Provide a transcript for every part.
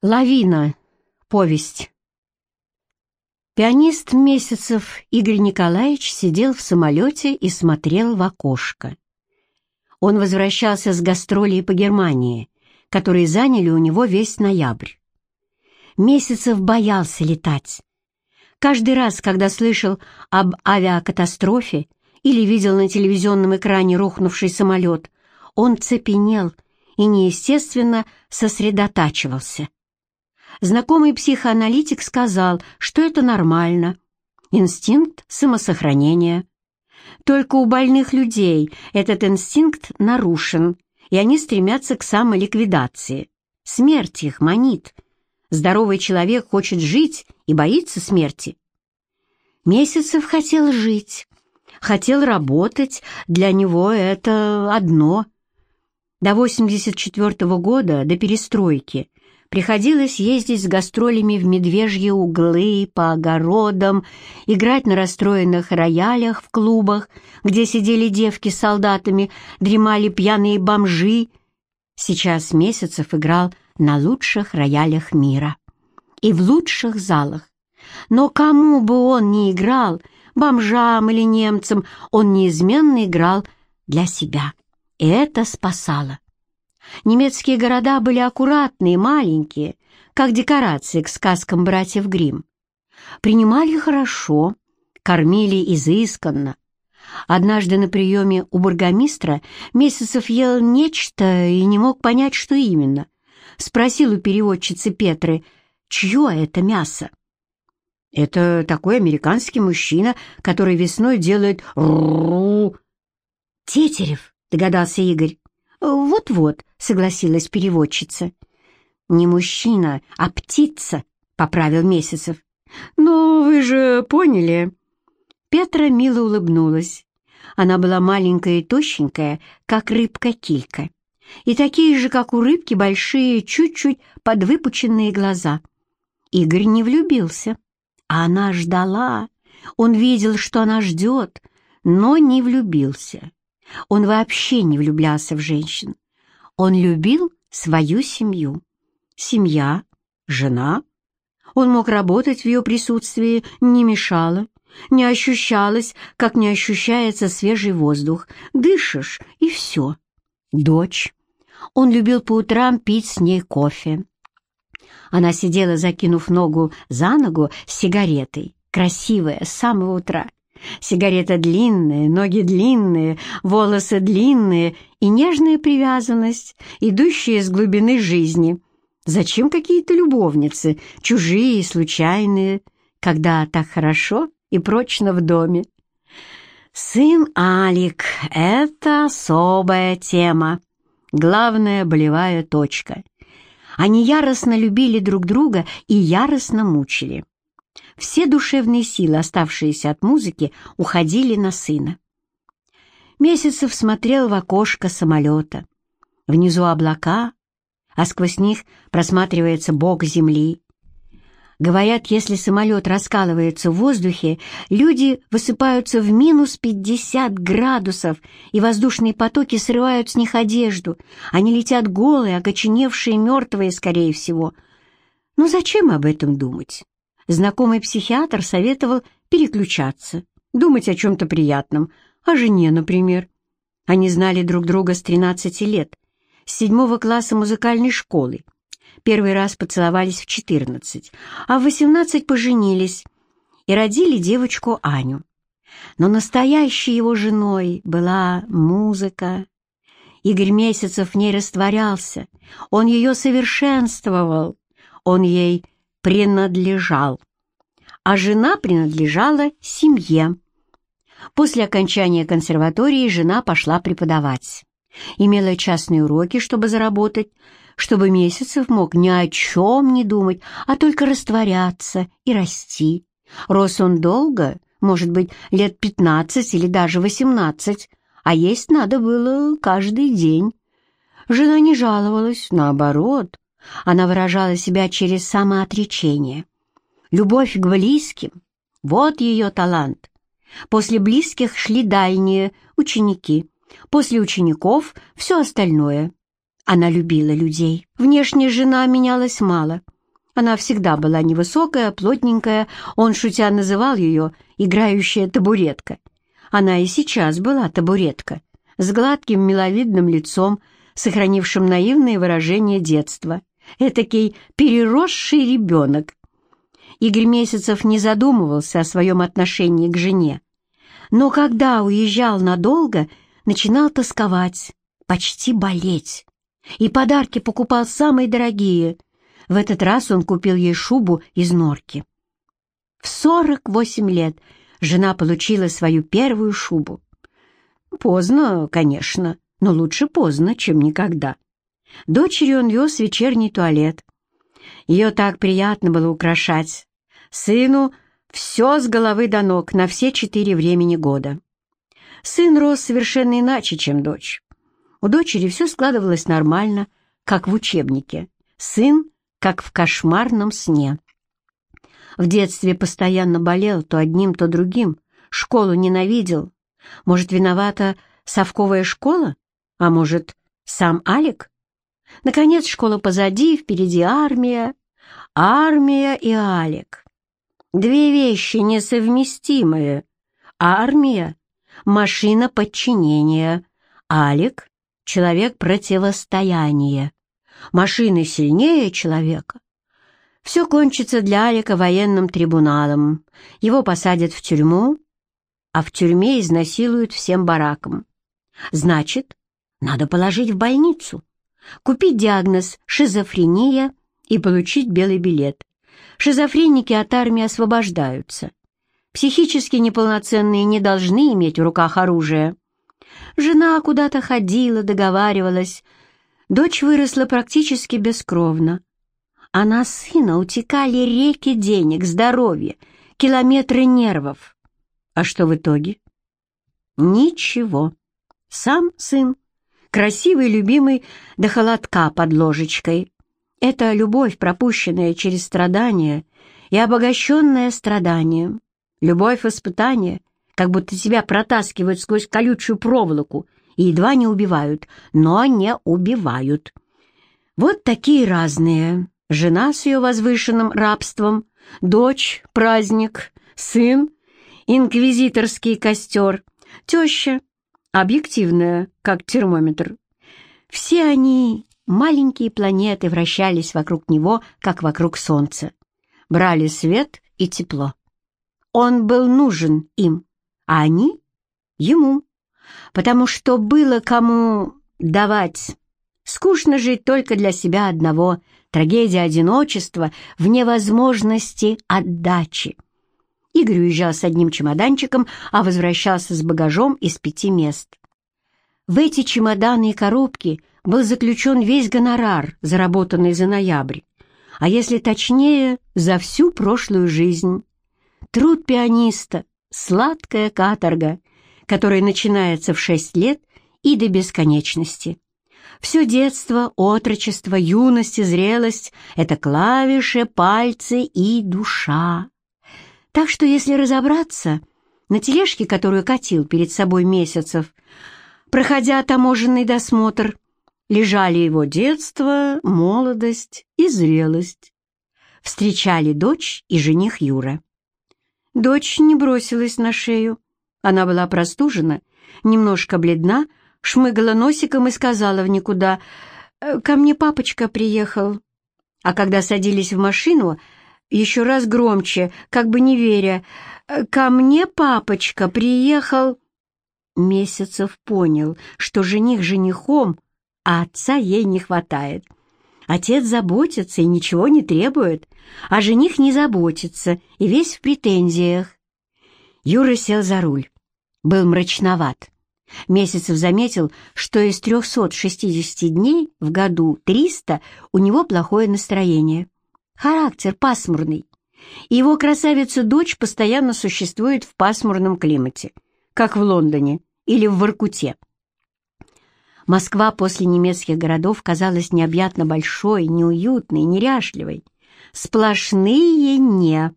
Лавина. Повесть. Пианист Месяцев Игорь Николаевич сидел в самолете и смотрел в окошко. Он возвращался с гастролей по Германии, которые заняли у него весь ноябрь. Месяцев боялся летать. Каждый раз, когда слышал об авиакатастрофе или видел на телевизионном экране рухнувший самолет, он цепенел и неестественно сосредотачивался. Знакомый психоаналитик сказал, что это нормально. Инстинкт самосохранения. Только у больных людей этот инстинкт нарушен, и они стремятся к самоликвидации. Смерть их манит. Здоровый человек хочет жить и боится смерти. Месяцев хотел жить, хотел работать, для него это одно. До 84 -го года, до перестройки, Приходилось ездить с гастролями в медвежьи углы, по огородам, играть на расстроенных роялях в клубах, где сидели девки с солдатами, дремали пьяные бомжи. Сейчас Месяцев играл на лучших роялях мира и в лучших залах. Но кому бы он ни играл, бомжам или немцам, он неизменно играл для себя, и это спасало. Немецкие города были аккуратные, маленькие, как декорации к сказкам братьев Гримм. Принимали хорошо, кормили изысканно. Однажды на приеме у бургомистра Месяцев ел нечто и не мог понять, что именно. Спросил у переводчицы Петры, чье это мясо? «Это такой американский мужчина, который весной делает ру «Тетерев», — догадался Игорь. «Вот-вот», — согласилась переводчица. «Не мужчина, а птица», — поправил Месяцев. «Ну, вы же поняли». Петра мило улыбнулась. Она была маленькая и тощенькая, как рыбка-килька, и такие же, как у рыбки, большие, чуть-чуть подвыпученные глаза. Игорь не влюбился, а она ждала. Он видел, что она ждет, но не влюбился. Он вообще не влюблялся в женщин. Он любил свою семью. Семья, жена. Он мог работать в ее присутствии, не мешало, не ощущалось, как не ощущается свежий воздух. Дышишь, и все. Дочь. Он любил по утрам пить с ней кофе. Она сидела, закинув ногу за ногу с сигаретой, красивая, с самого утра. Сигарета длинная, ноги длинные, волосы длинные и нежная привязанность, идущая из глубины жизни. Зачем какие-то любовницы, чужие и случайные, когда так хорошо и прочно в доме? Сын Алик — это особая тема, главная болевая точка. Они яростно любили друг друга и яростно мучили. Все душевные силы, оставшиеся от музыки, уходили на сына. Месяцев смотрел в окошко самолета. Внизу облака, а сквозь них просматривается бок земли. Говорят, если самолет раскалывается в воздухе, люди высыпаются в минус 50 градусов, и воздушные потоки срывают с них одежду. Они летят голые, окоченевшие, мертвые, скорее всего. Но зачем об этом думать? Знакомый психиатр советовал переключаться, думать о чем-то приятном, о жене, например. Они знали друг друга с 13 лет, с седьмого класса музыкальной школы. Первый раз поцеловались в 14, а в 18 поженились и родили девочку Аню. Но настоящей его женой была музыка. Игорь Месяцев в ней растворялся, он ее совершенствовал, он ей принадлежал, а жена принадлежала семье. После окончания консерватории жена пошла преподавать. Имела частные уроки, чтобы заработать, чтобы Месяцев мог ни о чем не думать, а только растворяться и расти. Рос он долго, может быть, лет пятнадцать или даже восемнадцать, а есть надо было каждый день. Жена не жаловалась, наоборот, она выражала себя через самоотречение. Любовь к близким — вот ее талант. После близких шли дальние ученики, после учеников — все остальное. Она любила людей. Внешне жена менялась мало — Она всегда была невысокая, плотненькая, он, шутя, называл ее «играющая табуретка». Она и сейчас была табуретка, с гладким миловидным лицом, сохранившим наивное выражение детства. Этакий переросший ребенок. Игорь Месяцев не задумывался о своем отношении к жене. Но когда уезжал надолго, начинал тосковать, почти болеть. И подарки покупал самые дорогие. В этот раз он купил ей шубу из норки. В 48 лет жена получила свою первую шубу. Поздно, конечно, но лучше поздно, чем никогда. Дочери он вез вечерний туалет. Ее так приятно было украшать. Сыну все с головы до ног на все четыре времени года. Сын рос совершенно иначе, чем дочь. У дочери все складывалось нормально, как в учебнике. Сын, как в кошмарном сне. В детстве постоянно болел то одним, то другим, школу ненавидел. Может, виновата совковая школа? А может, сам Алик? Наконец, школа позади, впереди армия. Армия и Алик. Две вещи несовместимые. Армия — машина подчинения. Алик — человек противостояния. Машины сильнее человека. Все кончится для Алика военным трибуналом. Его посадят в тюрьму, а в тюрьме изнасилуют всем баракам. Значит, надо положить в больницу, купить диагноз «шизофрения» и получить белый билет. Шизофреники от армии освобождаются. Психически неполноценные не должны иметь в руках оружие. Жена куда-то ходила, договаривалась. Дочь выросла практически бескровно а на сына утекали реки денег, здоровья, километры нервов. А что в итоге? Ничего. Сам сын, красивый, любимый, до холодка под ложечкой. Это любовь, пропущенная через страдания и обогащенная страданием. Любовь испытания, как будто тебя протаскивают сквозь колючую проволоку и едва не убивают, но не убивают. Вот такие разные, жена с ее возвышенным рабством, дочь — праздник, сын — инквизиторский костер, теща — объективная, как термометр. Все они, маленькие планеты, вращались вокруг него, как вокруг Солнца, брали свет и тепло. Он был нужен им, а они — ему, потому что было кому давать. Скучно жить только для себя одного — трагедия одиночества в невозможности отдачи. Игорь уезжал с одним чемоданчиком, а возвращался с багажом из пяти мест. В эти чемоданы и коробки был заключен весь гонорар, заработанный за ноябрь, а если точнее, за всю прошлую жизнь. Труд пианиста — сладкая каторга, которая начинается в шесть лет и до бесконечности. Все детство, отрочество, юность и зрелость — это клавиши, пальцы и душа. Так что, если разобраться, на тележке, которую катил перед собой месяцев, проходя таможенный досмотр, лежали его детство, молодость и зрелость. Встречали дочь и жених Юра. Дочь не бросилась на шею. Она была простужена, немножко бледна, шмыгала носиком и сказала в никуда, «Э, «Ко мне папочка приехал». А когда садились в машину, еще раз громче, как бы не веря, «Э, «Ко мне папочка приехал». Месяцев понял, что жених женихом, а отца ей не хватает. Отец заботится и ничего не требует, а жених не заботится и весь в претензиях. Юра сел за руль. Был мрачноват. Месяцев заметил, что из 360 дней в году 300 у него плохое настроение. Характер пасмурный. Его красавица-дочь постоянно существует в пасмурном климате, как в Лондоне или в Воркуте. Москва после немецких городов казалась необъятно большой, неуютной, неряшливой. Сплошные «не».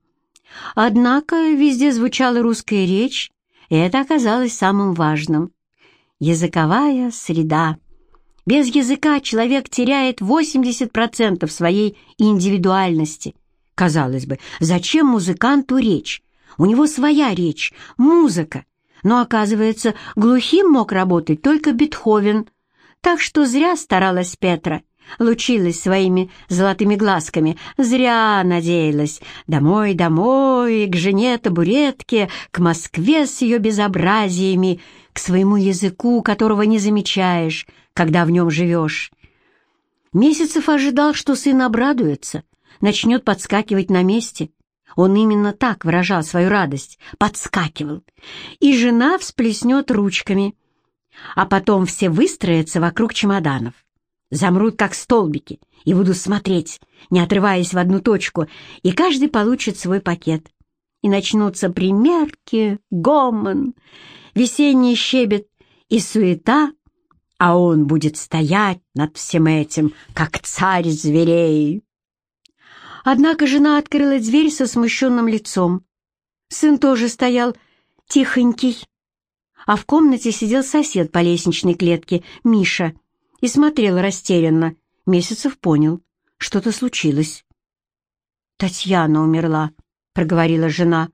Однако везде звучала русская речь, и это оказалось самым важным. Языковая среда. Без языка человек теряет 80% своей индивидуальности. Казалось бы, зачем музыканту речь? У него своя речь, музыка. Но, оказывается, глухим мог работать только Бетховен. Так что зря старалась Петра, лучилась своими золотыми глазками, зря надеялась. Домой, домой, к жене-табуретке, к Москве с ее безобразиями, к своему языку, которого не замечаешь, когда в нем живешь. Месяцев ожидал, что сын обрадуется, начнет подскакивать на месте — он именно так выражал свою радость, подскакивал. И жена всплеснет ручками. А потом все выстроятся вокруг чемоданов. Замрут, как столбики, и будут смотреть, не отрываясь в одну точку, и каждый получит свой пакет. И начнутся примерки, гомон, весенний щебет и суета, а он будет стоять над всем этим, как царь зверей. Однако жена открыла дверь со смущенным лицом. Сын тоже стоял тихонький. А в комнате сидел сосед по лестничной клетке, Миша, и смотрел растерянно. Месяцев понял, что-то случилось. «Татьяна умерла», — проговорила жена.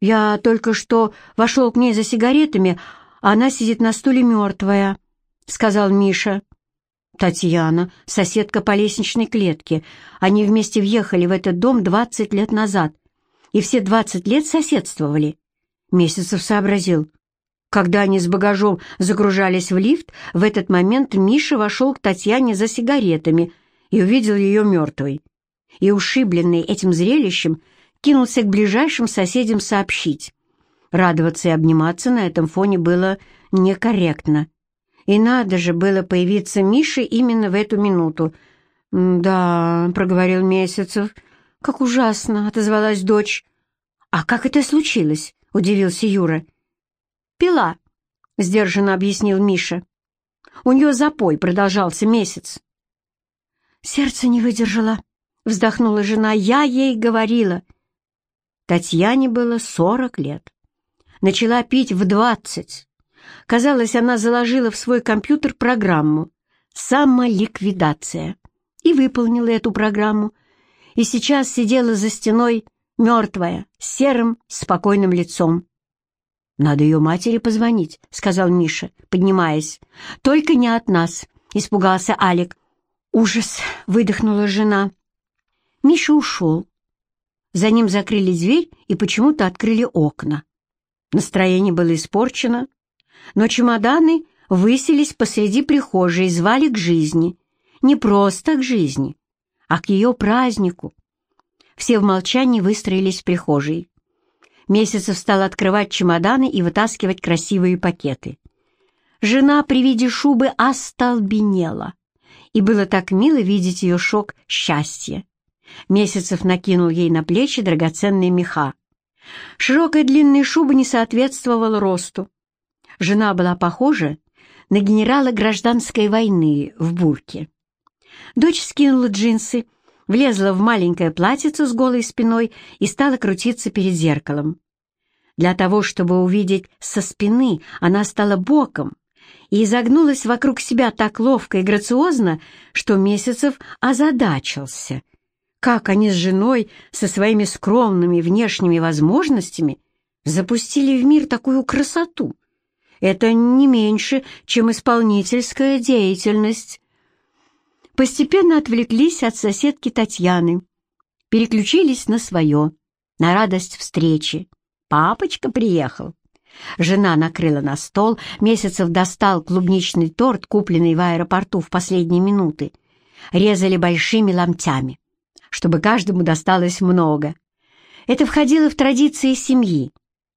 «Я только что вошел к ней за сигаретами, а она сидит на стуле мертвая», — сказал Миша. Татьяна, соседка по лестничной клетке. Они вместе въехали в этот дом 20 лет назад. И все 20 лет соседствовали. Месяцев сообразил. Когда они с багажом загружались в лифт, в этот момент Миша вошел к Татьяне за сигаретами и увидел ее мертвой. И, ушибленный этим зрелищем, кинулся к ближайшим соседям сообщить. Радоваться и обниматься на этом фоне было некорректно. И надо же было появиться Мише именно в эту минуту. «Да», — проговорил Месяцев, — «как ужасно», — отозвалась дочь. «А как это случилось?» — удивился Юра. «Пила», — сдержанно объяснил Миша. «У нее запой продолжался месяц». «Сердце не выдержало», — вздохнула жена. «Я ей говорила». Татьяне было сорок лет. Начала пить в двадцать. Казалось, она заложила в свой компьютер программу «Самоликвидация» и выполнила эту программу, и сейчас сидела за стеной мертвая, с серым, спокойным лицом. «Надо ее матери позвонить», — сказал Миша, поднимаясь. «Только не от нас», — испугался Алик. «Ужас!» — выдохнула жена. Миша ушел. За ним закрыли дверь и почему-то открыли окна. Настроение было испорчено, но чемоданы выселись посреди прихожей и звали к жизни. Не просто к жизни, а к ее празднику. Все в молчании выстроились в прихожей. Месяцев стал открывать чемоданы и вытаскивать красивые пакеты. Жена при виде шубы остолбенела, и было так мило видеть ее шок счастья. Месяцев накинул ей на плечи драгоценные меха. Широкая длинная шуба не соответствовала росту, Жена была похожа на генерала гражданской войны в бурке. Дочь скинула джинсы, влезла в маленькое платьице с голой спиной и стала крутиться перед зеркалом. Для того, чтобы увидеть со спины, она стала боком и изогнулась вокруг себя так ловко и грациозно, что Месяцев озадачился. Как они с женой со своими скромными внешними возможностями запустили в мир такую красоту? Это не меньше, чем исполнительская деятельность. Постепенно отвлеклись от соседки Татьяны, переключились на свое, на радость встречи. Папочка приехал. Жена накрыла на стол, Месяцев достал клубничный торт, купленный в аэропорту в последние минуты. Резали большими ломтями, чтобы каждому досталось много. Это входило в традиции семьи.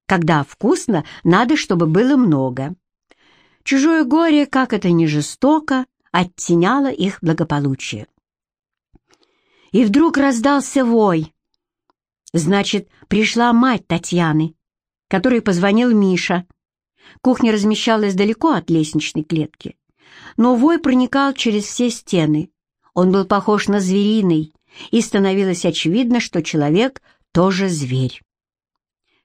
Когда вкусно, надо, чтобы было много. Чужое горе, как это ни жестоко, оттеняло их благополучие. И вдруг раздался вой. Значит, пришла мать Татьяны, которой позвонил Миша. Кухня размещалась далеко от лестничной клетки, но вой проникал через все стены. Он был похож на звериный, и становилось очевидно, что человек тоже зверь.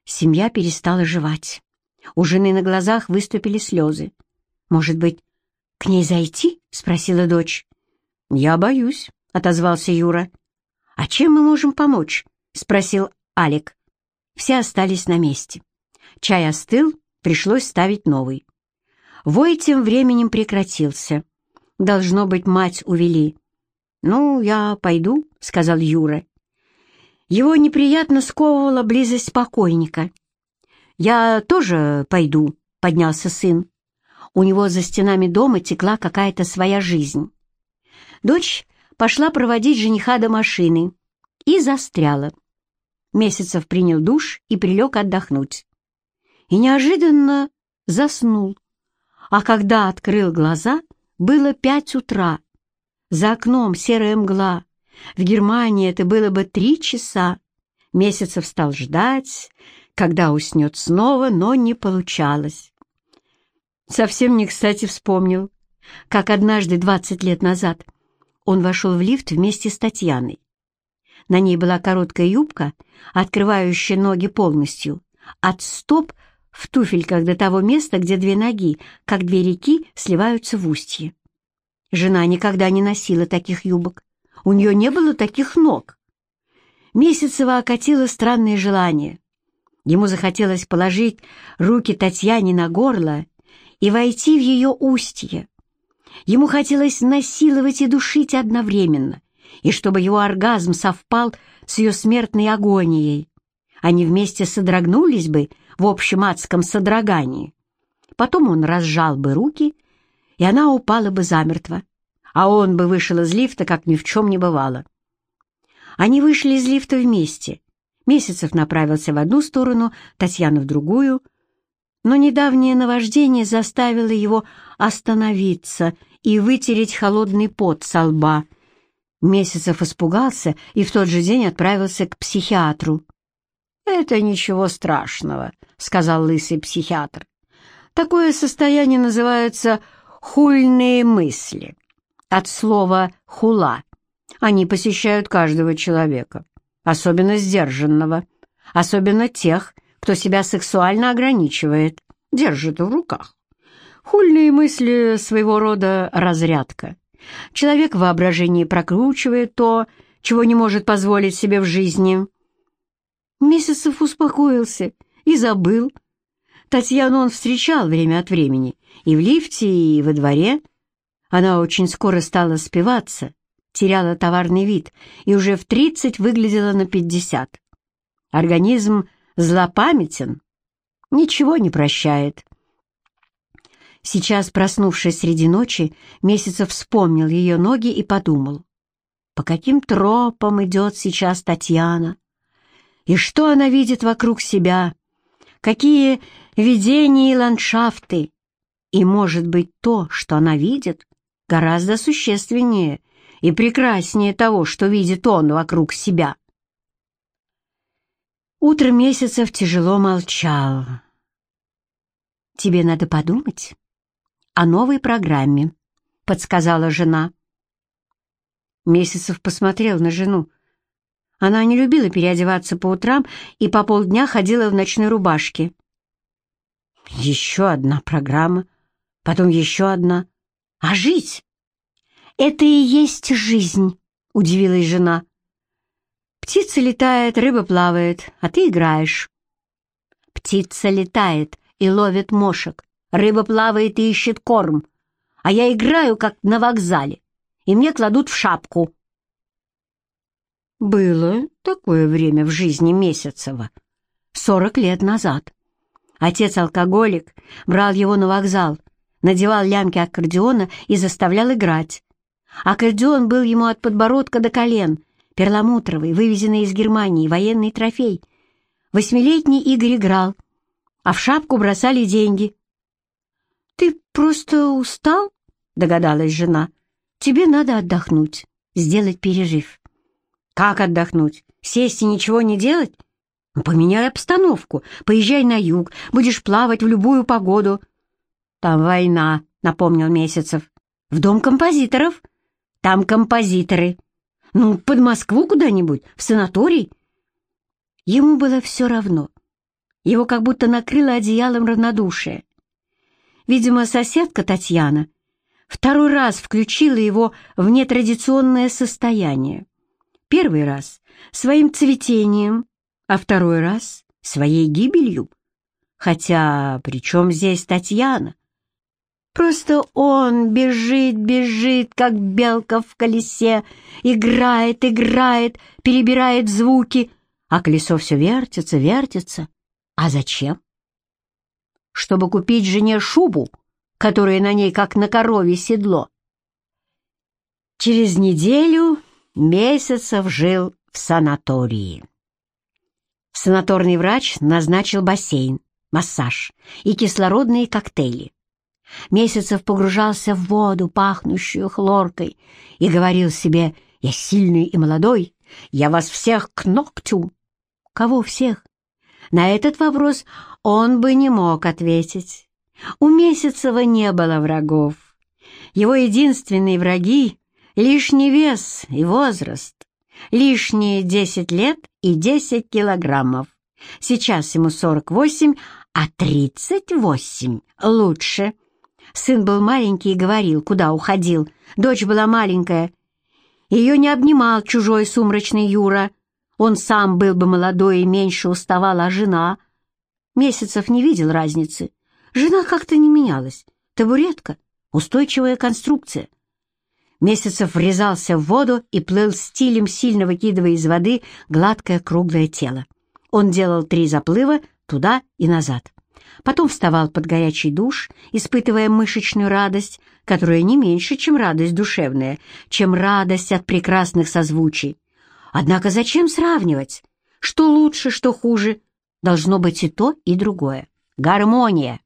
Семья перестала жевать. У жены на глазах выступили слезы. Может быть, «К ней зайти?» — спросила дочь. «Я боюсь», — отозвался Юра. «А чем мы можем помочь?» — спросил Алик. Все остались на месте. Чай остыл, пришлось ставить новый. Вой тем временем прекратился. Должно быть, мать увели. «Ну, я пойду», — сказал Юра. Его неприятно сковывала близость покойника. «Я тоже пойду», — поднялся сын. У него за стенами дома текла какая-то своя жизнь. Дочь пошла проводить жениха до машины и застряла. Месяцев принял душ и прилег отдохнуть. И неожиданно заснул. А когда открыл глаза, было пять утра. За окном серая мгла. В Германии это было бы три часа. Месяцев стал ждать, когда уснет снова, но не получалось. Совсем не кстати вспомнил, как однажды, двадцать лет назад, он вошел в лифт вместе с Татьяной. На ней была короткая юбка, открывающая ноги полностью, от стоп в туфельках до того места, где две ноги, как две реки, сливаются в устье. Жена никогда не носила таких юбок. У нее не было таких ног. Месяцева окатило странное желание. Ему захотелось положить руки Татьяне на горло и войти в ее устье. Ему хотелось насиловать и душить одновременно, и чтобы его оргазм совпал с ее смертной агонией. Они вместе содрогнулись бы в общем адском содрогании. Потом он разжал бы руки, и она упала бы замертво, а он бы вышел из лифта, как ни в чем не бывало. Они вышли из лифта вместе. Месяцев направился в одну сторону, Татьяна в другую, но недавнее наваждение заставило его остановиться и вытереть холодный пот со лба. Месяцев испугался и в тот же день отправился к психиатру. «Это ничего страшного», — сказал лысый психиатр. «Такое состояние называется хульные мысли. От слова «хула». Они посещают каждого человека, особенно сдержанного, особенно тех, кто себя сексуально ограничивает, держит в руках. Хульные мысли своего рода разрядка. Человек в воображении прокручивает то, чего не может позволить себе в жизни. Месяцев успокоился и забыл. Татьяну он встречал время от времени и в лифте, и во дворе. Она очень скоро стала спиваться, теряла товарный вид и уже в тридцать выглядела на пятьдесят. Организм злопамятен, ничего не прощает. Сейчас, проснувшись среди ночи, Месяцев вспомнил ее ноги и подумал, по каким тропам идет сейчас Татьяна, и что она видит вокруг себя, какие видения и ландшафты, и, может быть, то, что она видит, гораздо существеннее и прекраснее того, что видит он вокруг себя. Утро месяцев тяжело молчал. «Тебе надо подумать о новой программе», — подсказала жена. Месяцев посмотрел на жену. Она не любила переодеваться по утрам и по полдня ходила в ночной рубашке. Еще одна программа, потом еще одна. А жить? Это и есть жизнь, удивилась жена. Птица летает, рыба плавает, а ты играешь. Птица летает и ловит мошек, рыба плавает и ищет корм, а я играю, как на вокзале, и мне кладут в шапку. Было такое время в жизни Месяцева, сорок лет назад. Отец-алкоголик брал его на вокзал, надевал лямки аккордеона и заставлял играть. Аккордеон был ему от подбородка до колен — перламутровый, вывезенный из Германии, военный трофей. Восьмилетний Игорь играл, а в шапку бросали деньги. «Ты просто устал?» — догадалась жена. «Тебе надо отдохнуть, сделать перерыв». «Как отдохнуть? Сесть и ничего не делать?» ну, «Поменяй обстановку, поезжай на юг, будешь плавать в любую погоду». «Там война», — напомнил Месяцев. «В дом композиторов?» «Там композиторы», ну, под Москву куда-нибудь, в санаторий. Ему было все равно. Его как будто накрыло одеялом равнодушие. Видимо, соседка Татьяна второй раз включила его в нетрадиционное состояние. Первый раз — своим цветением, а второй раз — своей гибелью. Хотя при чем здесь Татьяна? Просто он бежит, бежит, как белка в колесе, играет, играет, перебирает звуки, а колесо все вертится, вертится. А зачем? Чтобы купить жене шубу, которая на ней как на корове седло. Через неделю Месяцев жил в санатории. Санаторный врач назначил бассейн, массаж и кислородные коктейли. Месяцев погружался в воду, пахнущую хлоркой, и говорил себе «Я сильный и молодой, я вас всех к ногтю». Кого всех? На этот вопрос он бы не мог ответить. У Месяцева не было врагов. Его единственные враги — лишний вес и возраст, лишние 10 лет и 10 килограммов. Сейчас ему 48, а 38 лучше. Сын был маленький и говорил, куда уходил. Дочь была маленькая. Ее не обнимал чужой сумрачный Юра. Он сам был бы молодой и меньше уставал, а жена... Месяцев не видел разницы. Жена как-то не менялась. Табуретка, устойчивая конструкция. Месяцев врезался в воду и плыл стилем, сильно выкидывая из воды гладкое круглое тело. Он делал три заплыва туда и назад. Потом вставал под горячий душ, испытывая мышечную радость, которая не меньше, чем радость душевная, чем радость от прекрасных созвучий. Однако зачем сравнивать? Что лучше, что хуже? Должно быть и то, и другое. Гармония.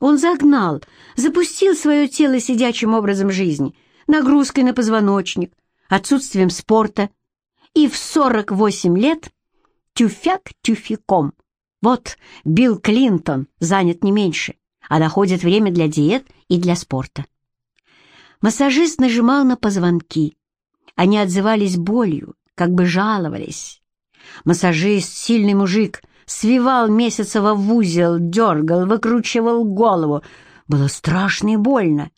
Он загнал, запустил свое тело сидячим образом жизни, нагрузкой на позвоночник, отсутствием спорта, и в 48 лет тюфяк тюфяком – вот Билл Клинтон занят не меньше, а находит время для диет и для спорта. Массажист нажимал на позвонки. Они отзывались болью, как бы жаловались. Массажист, сильный мужик, свивал Месяцева в узел, дергал, выкручивал голову. Было страшно и больно.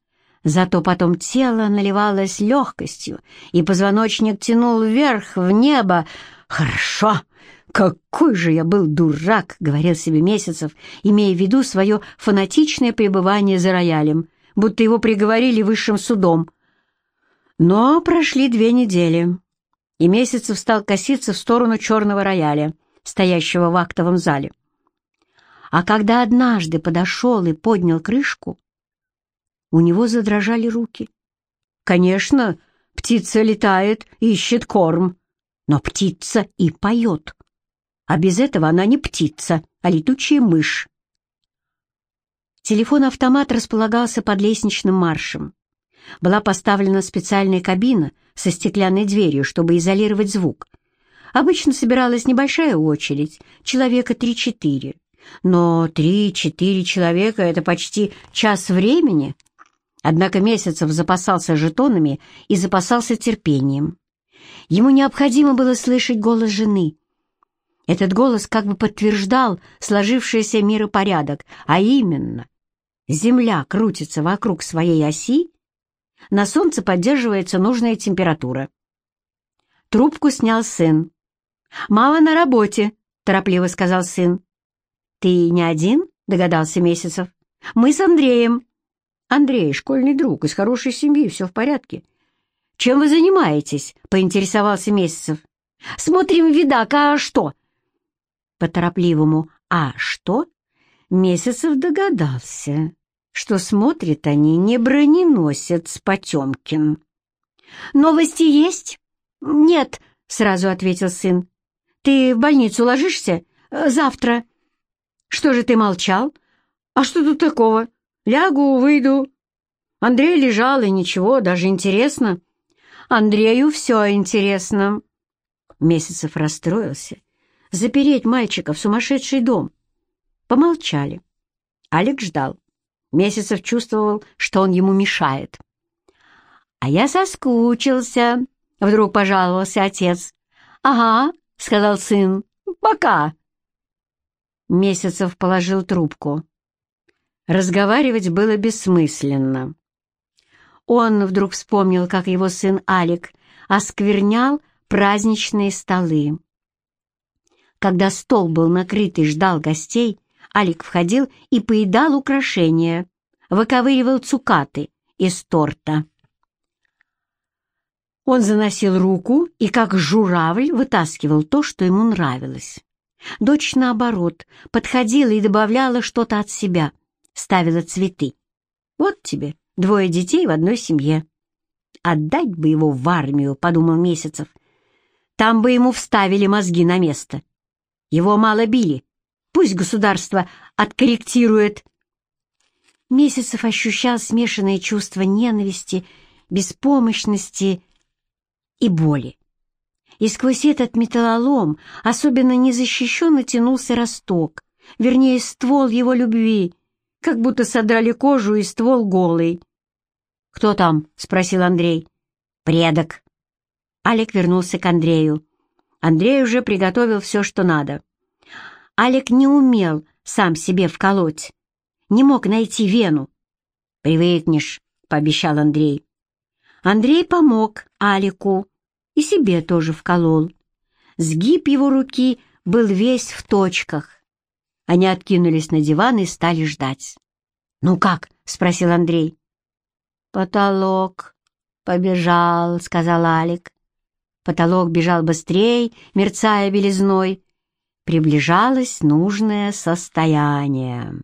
Зато потом тело наливалось легкостью, и позвоночник тянул вверх, в небо. «Хорошо! «Какой же я был дурак!» — говорил себе Месяцев, имея в виду свое фанатичное пребывание за роялем, будто его приговорили высшим судом. Но прошли две недели, и Месяцев стал коситься в сторону черного рояля, стоящего в актовом зале. А когда однажды подошел и поднял крышку, у него задрожали руки. Конечно, птица летает, ищет корм, но птица и поет а без этого она не птица, а летучая мышь. Телефон-автомат располагался под лестничным маршем. Была поставлена специальная кабина со стеклянной дверью, чтобы изолировать звук. Обычно собиралась небольшая очередь, человека три-четыре. Но три-четыре человека — это почти час времени. Однако Месяцев запасался жетонами и запасался терпением. Ему необходимо было слышать голос жены — этот голос как бы подтверждал сложившийся миропорядок, а именно, Земля крутится вокруг своей оси, на Солнце поддерживается нужная температура. Трубку снял сын. «Мама на работе», — торопливо сказал сын. «Ты не один?» — догадался Месяцев. «Мы с Андреем». «Андрей, школьный друг, из хорошей семьи, все в порядке». «Чем вы занимаетесь?» — поинтересовался Месяцев. «Смотрим видак, а что?» По торопливому «А что?» Месяцев догадался, что смотрят они не броненосец Потемкин. «Новости есть?» «Нет», — сразу ответил сын. «Ты в больницу ложишься? Завтра». «Что же ты молчал? А что тут такого? Лягу, выйду». Андрей лежал, и ничего, даже интересно. Андрею все интересно. Месяцев расстроился запереть мальчика в сумасшедший дом. Помолчали. Алекс ждал. Месяцев чувствовал, что он ему мешает. «А я соскучился», — вдруг пожаловался отец. «Ага», — сказал сын, — «пока». Месяцев положил трубку. Разговаривать было бессмысленно. Он вдруг вспомнил, как его сын Алик осквернял праздничные столы. Когда стол был накрыт и ждал гостей, Алик входил и поедал украшения, выковыривал цукаты из торта. Он заносил руку и, как журавль, вытаскивал то, что ему нравилось. Дочь, наоборот, подходила и добавляла что-то от себя, ставила цветы. «Вот тебе двое детей в одной семье». «Отдать бы его в армию», — подумал Месяцев. «Там бы ему вставили мозги на место. Его мало били. Пусть государство откорректирует». Месяцев ощущал смешанные чувства ненависти, беспомощности и боли. И сквозь этот металлолом особенно незащищенно тянулся росток, вернее, ствол его любви, как будто содрали кожу и ствол голый. «Кто там?» — спросил Андрей. «Предок». Алик вернулся к Андрею. Андрей уже приготовил все, что надо. Алик не умел сам себе вколоть, не мог найти вену. «Привыкнешь», — пообещал Андрей. Андрей помог Алику и себе тоже вколол. Сгиб его руки был весь в точках. Они откинулись на диван и стали ждать. «Ну как?» — спросил Андрей. «Потолок побежал», — сказал Алик. Потолок бежал быстрее, мерцая белизной. Приближалось нужное состояние.